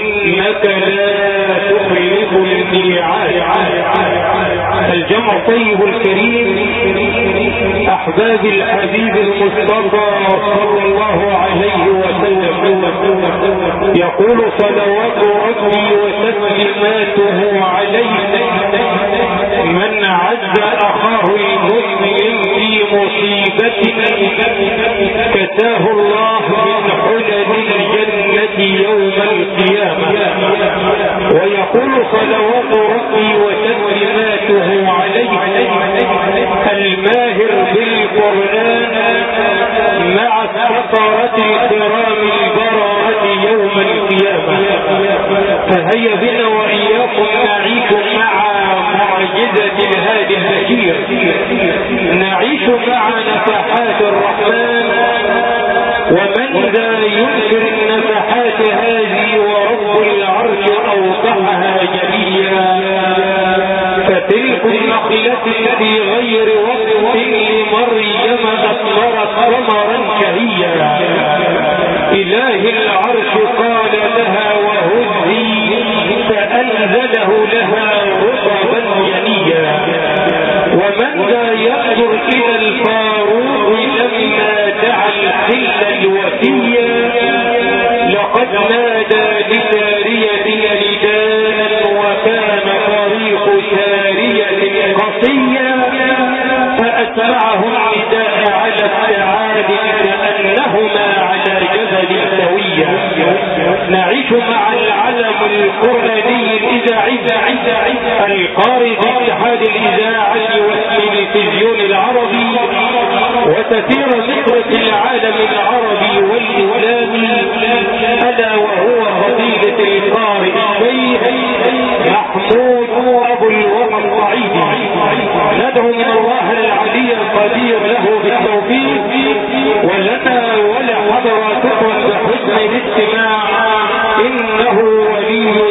إنك لا تخلف الميعاد. الجمع طيب الكريم أحباب الحبيب المصطفى صلى الله عليه وسلم. يقول صلوات ربي وتسليماته عليه من عز أخاه المسلم في مصيبة كتاه الله من حلل الجنة يوم القيامة. ويقول صلوات ربي وتسليماته عليه الماهر بالقرآن مع السفرة الكرام البررة يوم القيامة. فهيا بنا وإياكم نعيش مع معجزة الهادي البشير. نعيش مع نفحات الرحمن ومن ذا ينكر لمريم أثمرت ثمرا شهيا إله العرش قال لها وهزي فأنزله لها رطبا جنيا ومن ذا ينظر إلى الفاروق لما دعا الحل الوفيا لقد نادى لسارية نداء وكان طريق سارية قصيا. فأتبعه النداء على السعاد كأنهما على جبل سويا نعيش مع العلم القرآني الإذاعي. القارئ اتحاد الإذاعة والتلفزيون العربي. وتثير مصر العالم العربي والإسلامي. ألا وهو فضيلة القارئ الشيخ محمود ندعو من الله العلي القدير له بالتوفيق ولنا ولحضراتكم بحسن الاستماع إنه ولي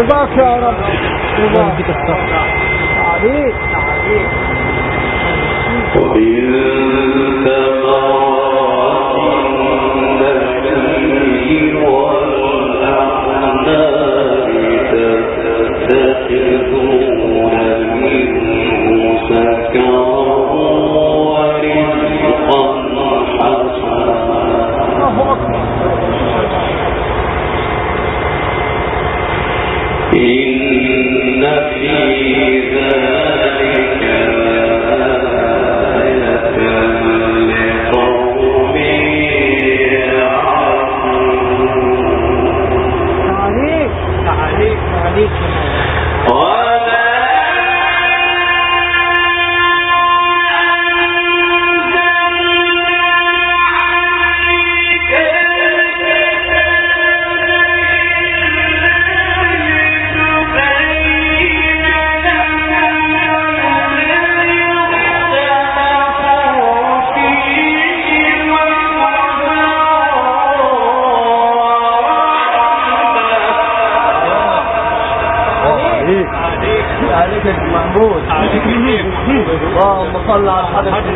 رضاك يا رب.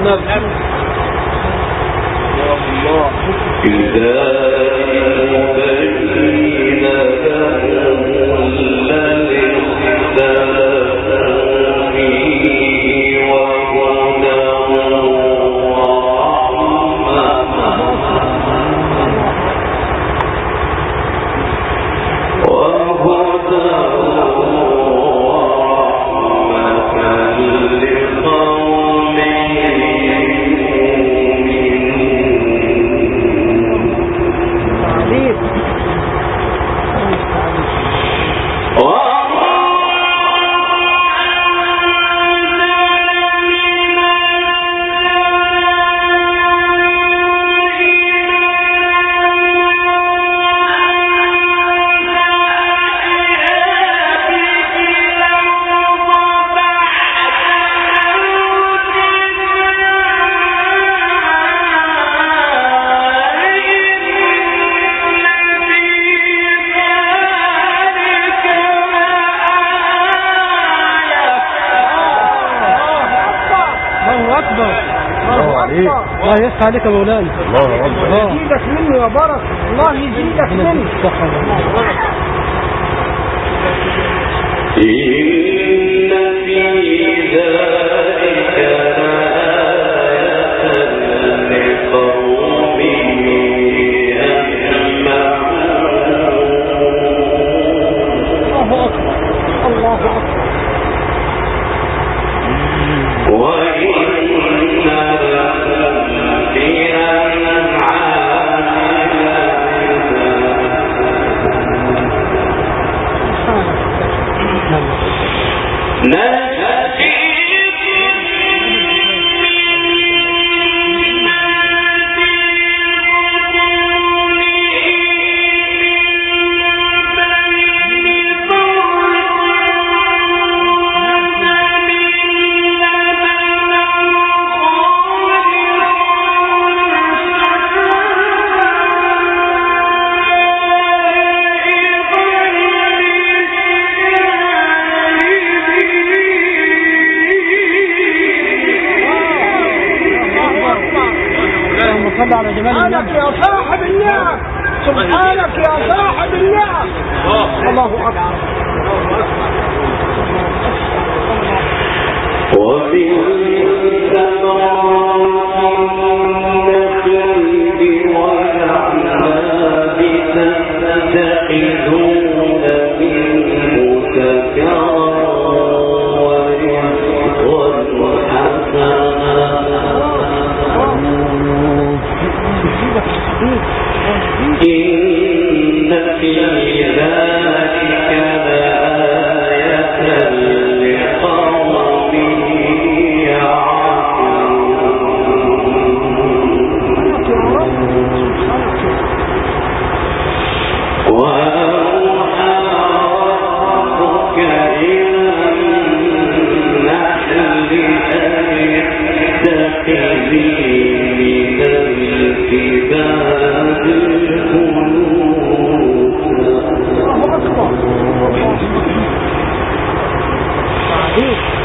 النبي. الله. إذا الله يفتح عليك يا مولانا. الله أكبر يزيدك منه يا بركة. الله يزيدك منه يسمعون الله أكبر. الله. أكبر وإن لكم في الأنعام اللهم صل على جمال سبحانك يا صاحب النعم سبحانك يا صاحب النعم الله أكبر. والأعناب تتخذون منه سكرا إن في ذلك لآية لقوم يعقلون وأوحى Thank you.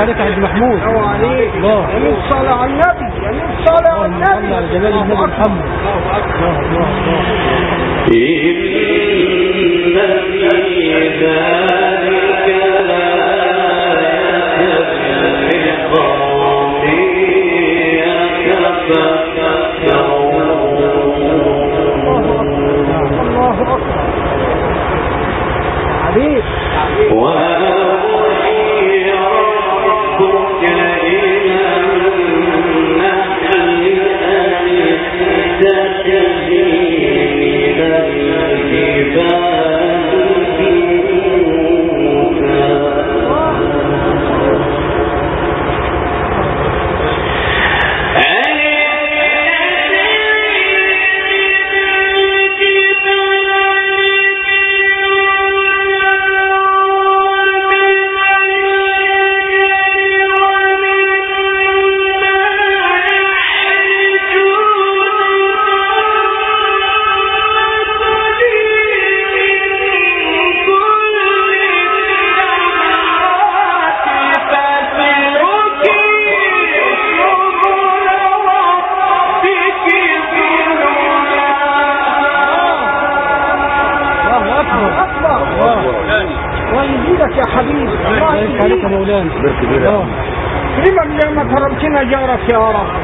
عليك عبد المحمود. الله عليك. صل الصلاة على النبي. يمين الصلاة على النبي. على جلال النبي محمد. الله الله الله. إن في عليك. أين جارك يا رب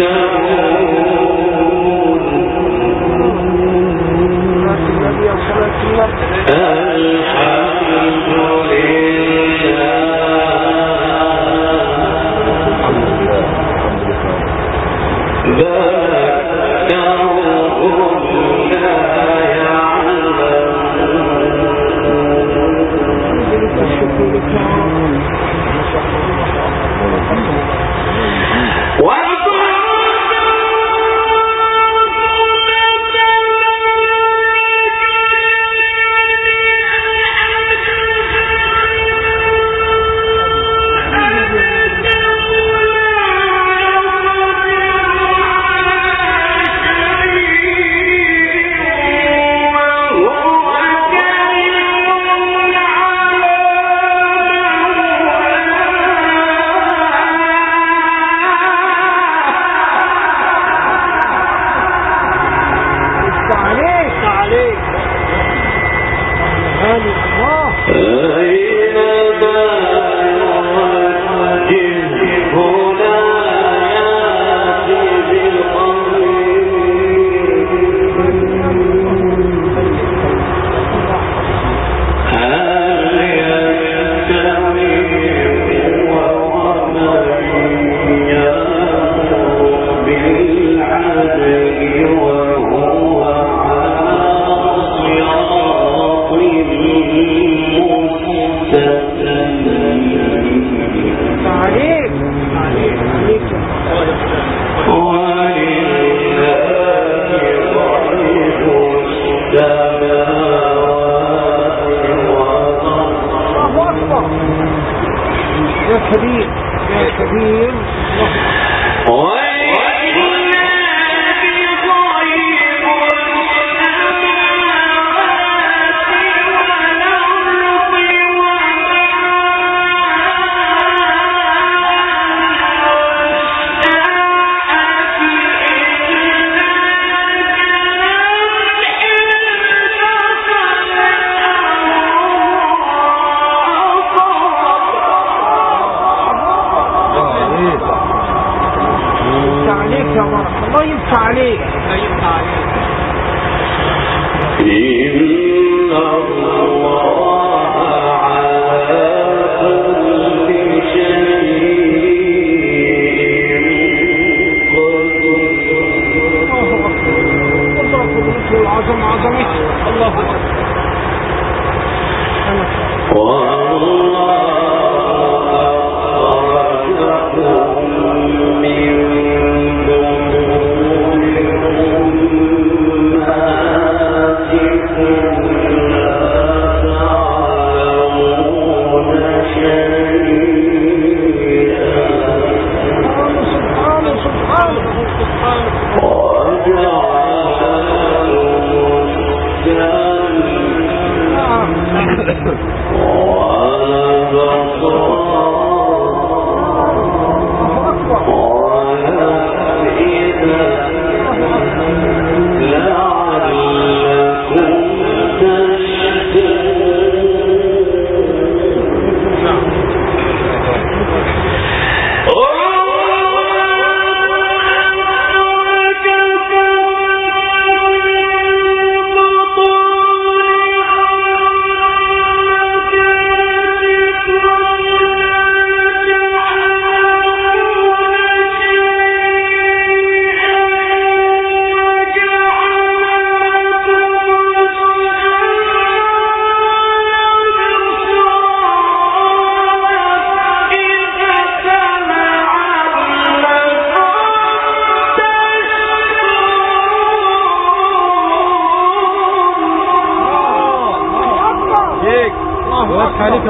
Eso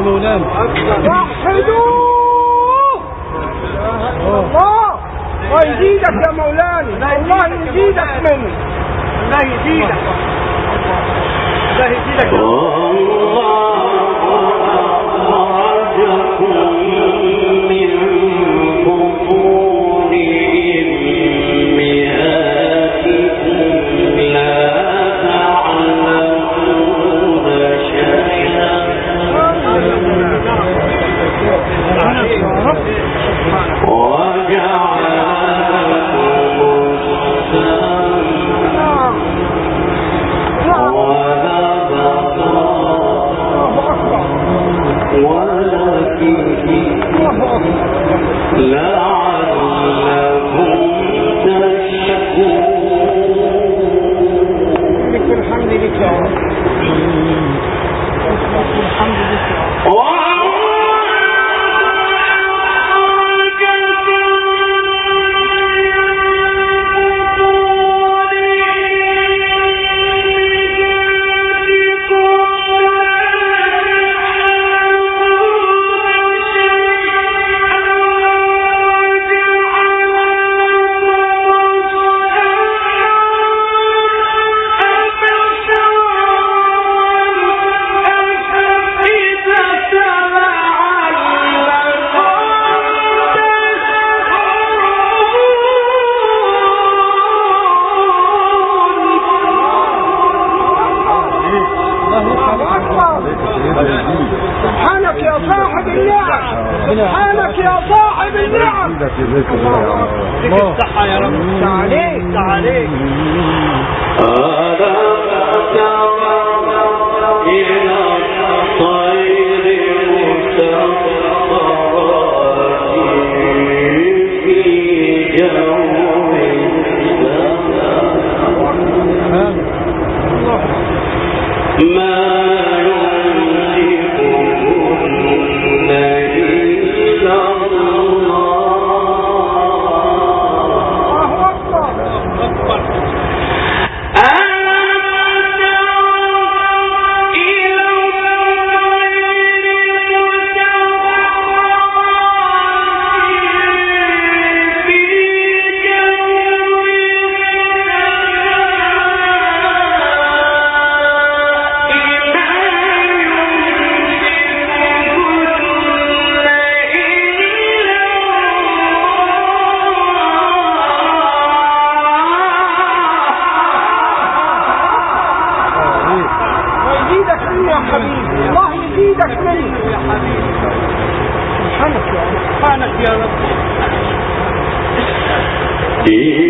وَنَبَذَ الله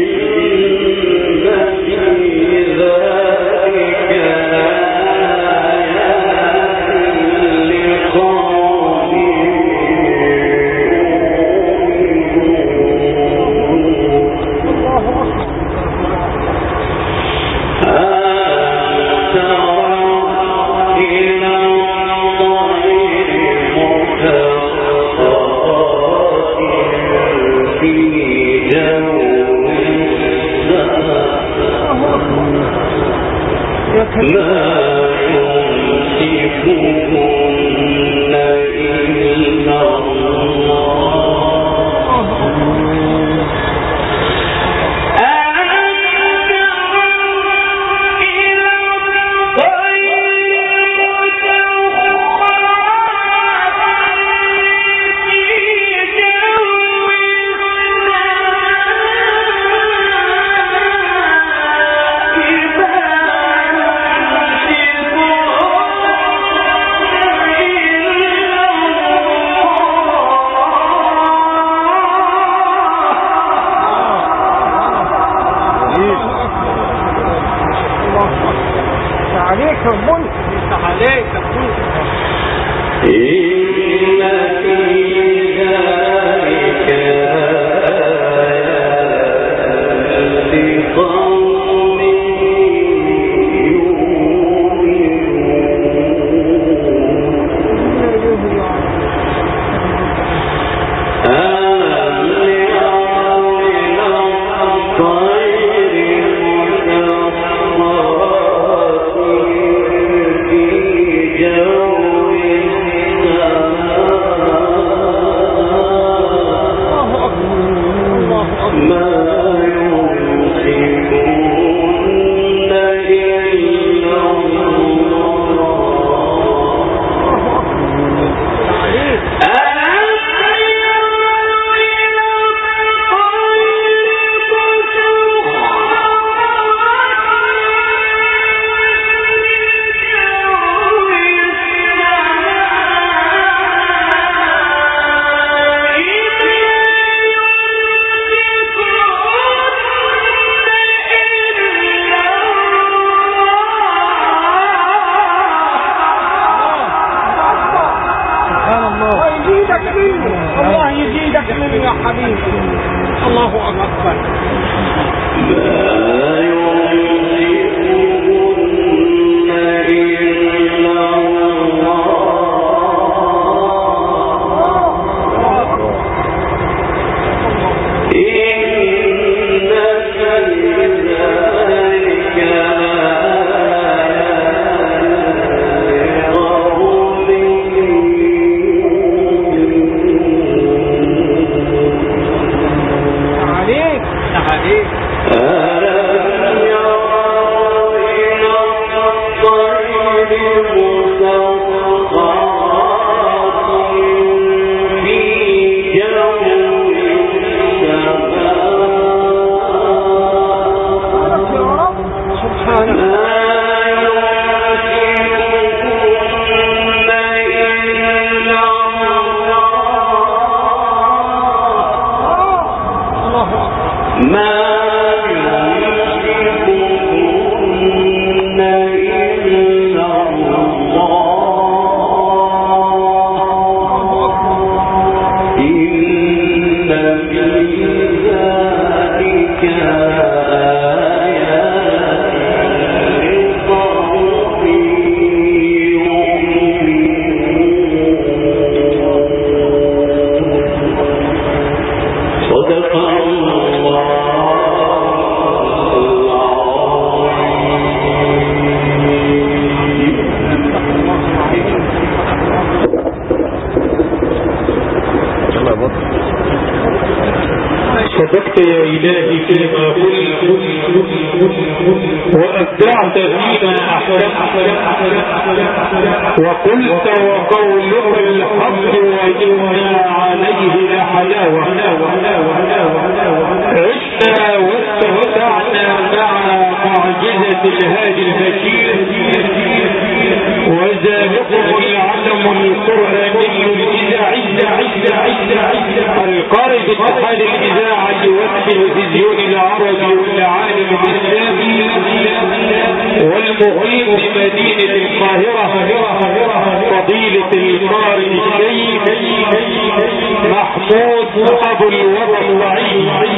محمود أبو الوضعي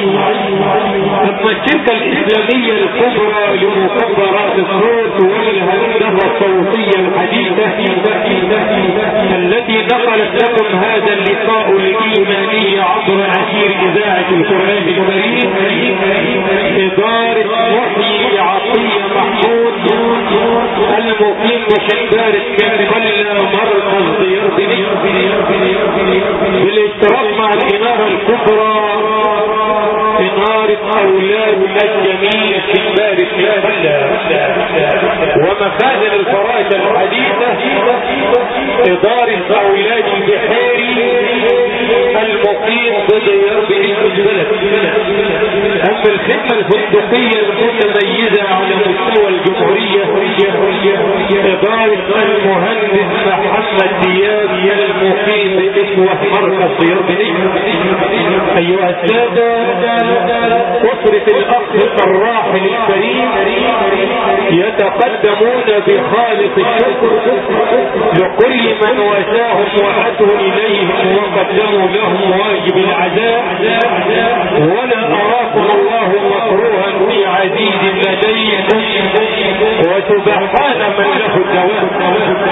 الشركة الإسلامية الكبرى لمكبرات الصوت والهندسة الصوتية الحديثة التي نقلت لكم هذا اللقاء الإيماني عبر عشير إذاعة القرآن الكريم إدارة محيي عطية محمود المقيم بشبار الكامبلا مركز ديار بالاشتراك مع الإمارة الكبرى إنارة أولاد الجميع في بار الكامبلا ومخازن الفرائض الحديثة إدارة أولاد البحيري المقيم بديار البلد. أما الخدمة الفندقية المتميزة على مستوى الجمهورية إدارة المهندس محمد دياب المقيم بإسوة مركز ديار أيها السادة أسرة الأخ الراحل الكريم يتقدمون بخالص الشكر لكل من واساهم وأتوا إليهم وقدموا لهم واجب العزاء ولا أراكم الله مكروها في عزيز لديكم وسبحان من له الدوام